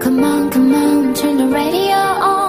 Come on, come on, turn the radio on.